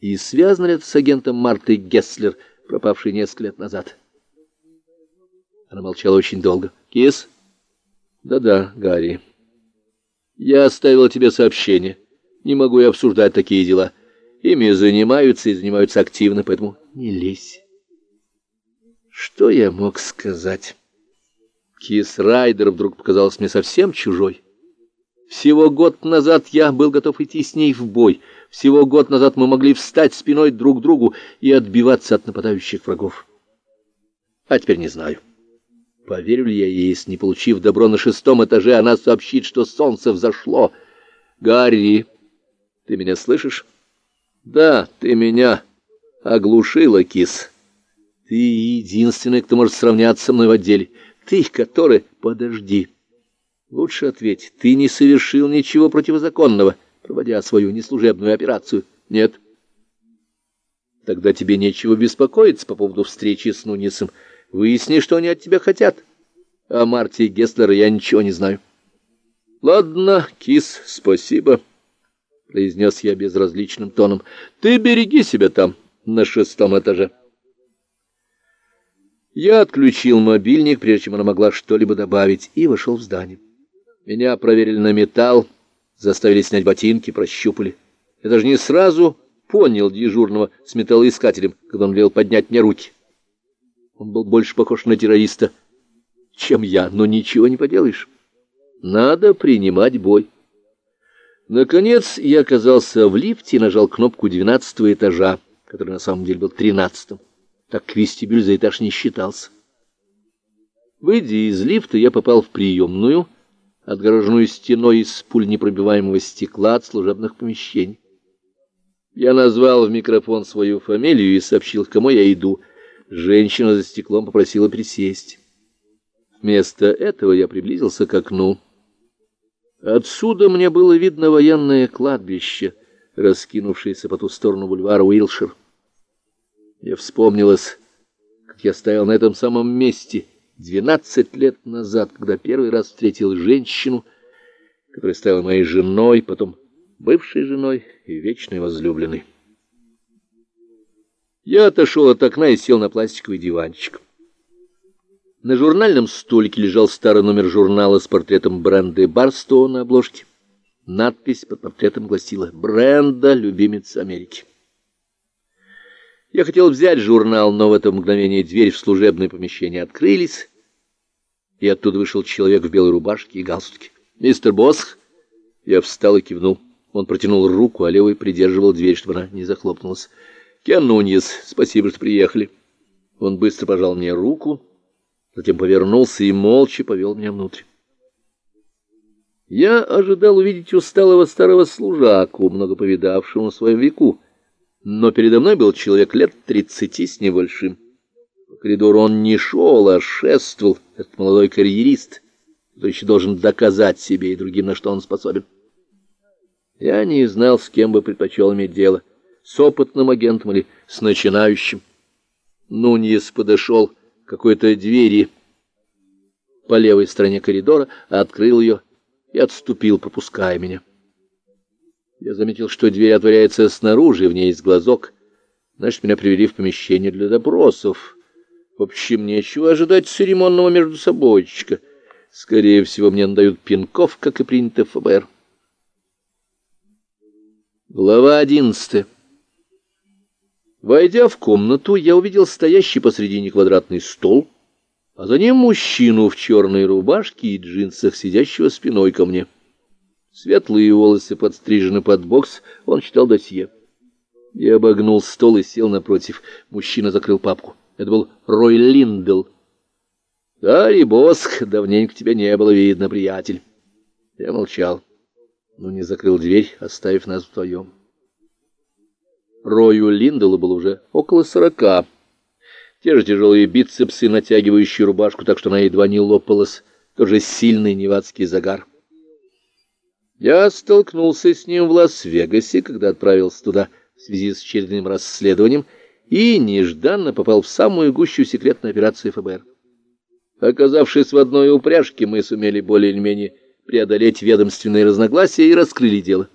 И связано ли это с агентом Мартой Гесслер, пропавшей несколько лет назад? Она молчала очень долго. «Кис?» «Да-да, Гарри. Я оставила тебе сообщение. Не могу я обсуждать такие дела. Ими занимаются и занимаются активно, поэтому не лезь». Что я мог сказать? Кис Райдер вдруг показалась мне совсем чужой. Всего год назад я был готов идти с ней в бой. Всего год назад мы могли встать спиной друг к другу и отбиваться от нападающих врагов. А теперь не знаю. Поверю ли я ей, если, не получив добро на шестом этаже, она сообщит, что солнце взошло. Гарри, ты меня слышишь? Да, ты меня оглушила, кис. Ты единственный, кто может сравняться со мной в отделе. Ты, который... Подожди. Лучше ответь. Ты не совершил ничего противозаконного, проводя свою неслужебную операцию. Нет. Тогда тебе нечего беспокоиться по поводу встречи с Нунисом. Выясни, что они от тебя хотят. О Марте Гесслера я ничего не знаю. — Ладно, кис, спасибо, — произнес я безразличным тоном. — Ты береги себя там, на шестом этаже. Я отключил мобильник, прежде чем она могла что-либо добавить, и вошел в здание. Меня проверили на металл, заставили снять ботинки, прощупали. Я даже не сразу понял дежурного с металлоискателем, когда он велел поднять мне руки. Он был больше похож на террориста, чем я, но ничего не поделаешь. Надо принимать бой. Наконец я оказался в лифте и нажал кнопку двенадцатого этажа, который на самом деле был тринадцатым. Так вестибюль за этаж не считался. Выйдя из лифта, я попал в приемную, отгороженную стеной из пуль непробиваемого стекла от служебных помещений. Я назвал в микрофон свою фамилию и сообщил, к кому я иду — Женщина за стеклом попросила присесть. Вместо этого я приблизился к окну. Отсюда мне было видно военное кладбище, раскинувшееся по ту сторону бульвара Уилшир. Мне вспомнилось, как я стоял на этом самом месте двенадцать лет назад, когда первый раз встретил женщину, которая стала моей женой, потом бывшей женой и вечной возлюбленной. Я отошел от окна и сел на пластиковый диванчик. На журнальном столике лежал старый номер журнала с портретом Бренды Барстоу на обложке. Надпись под портретом гласила «Бренда, любимец Америки». Я хотел взять журнал, но в это мгновение дверь в служебное помещение открылись, и оттуда вышел человек в белой рубашке и галстуке. «Мистер Босх!» Я встал и кивнул. Он протянул руку, а левый придерживал дверь, чтобы она не захлопнулась. Кен Нуньес, спасибо, что приехали. Он быстро пожал мне руку, затем повернулся и молча повел меня внутрь. Я ожидал увидеть усталого старого служаку, много повидавшего на своем веку, но передо мной был человек лет тридцати с небольшим. По коридору он не шел, а шествовал, этот молодой карьерист, который еще должен доказать себе и другим, на что он способен. Я не знал, с кем бы предпочел иметь дело — с опытным агентом или с начинающим. Нуньес подошел к какой-то двери по левой стороне коридора, открыл ее и отступил, пропуская меня. Я заметил, что дверь отворяется снаружи, в ней есть глазок. Значит, меня привели в помещение для допросов. В общем, нечего ожидать церемонного между собойчика. Скорее всего, мне надают пинков, как и принято в ФБР. Глава одиннадцатая. Войдя в комнату, я увидел стоящий посредине квадратный стол, а за ним мужчину в черной рубашке и джинсах, сидящего спиной ко мне. Светлые волосы подстрижены под бокс, он читал досье. Я обогнул стол и сел напротив. Мужчина закрыл папку. Это был Рой Линдл. «Гарри Босх, давненько тебя не было видно, приятель». Я молчал, но не закрыл дверь, оставив нас вдвоем. Рою Линделу было уже около сорока. Те же тяжелые бицепсы, натягивающие рубашку, так что она едва не лопалась, тоже сильный невадский загар. Я столкнулся с ним в Лас-Вегасе, когда отправился туда в связи с очередным расследованием, и нежданно попал в самую гущу секретной операции ФБР. Оказавшись в одной упряжке, мы сумели более или менее преодолеть ведомственные разногласия и раскрыли дело.